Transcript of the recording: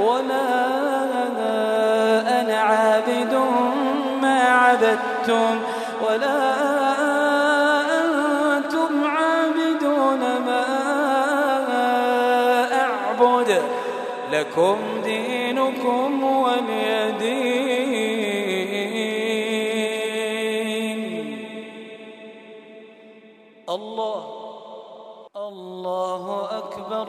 ولا أنا عابد ما عبدتم ولا أنتم عابدون ما أعبد. لكم دينكم ولي دين. الله الله أكبر.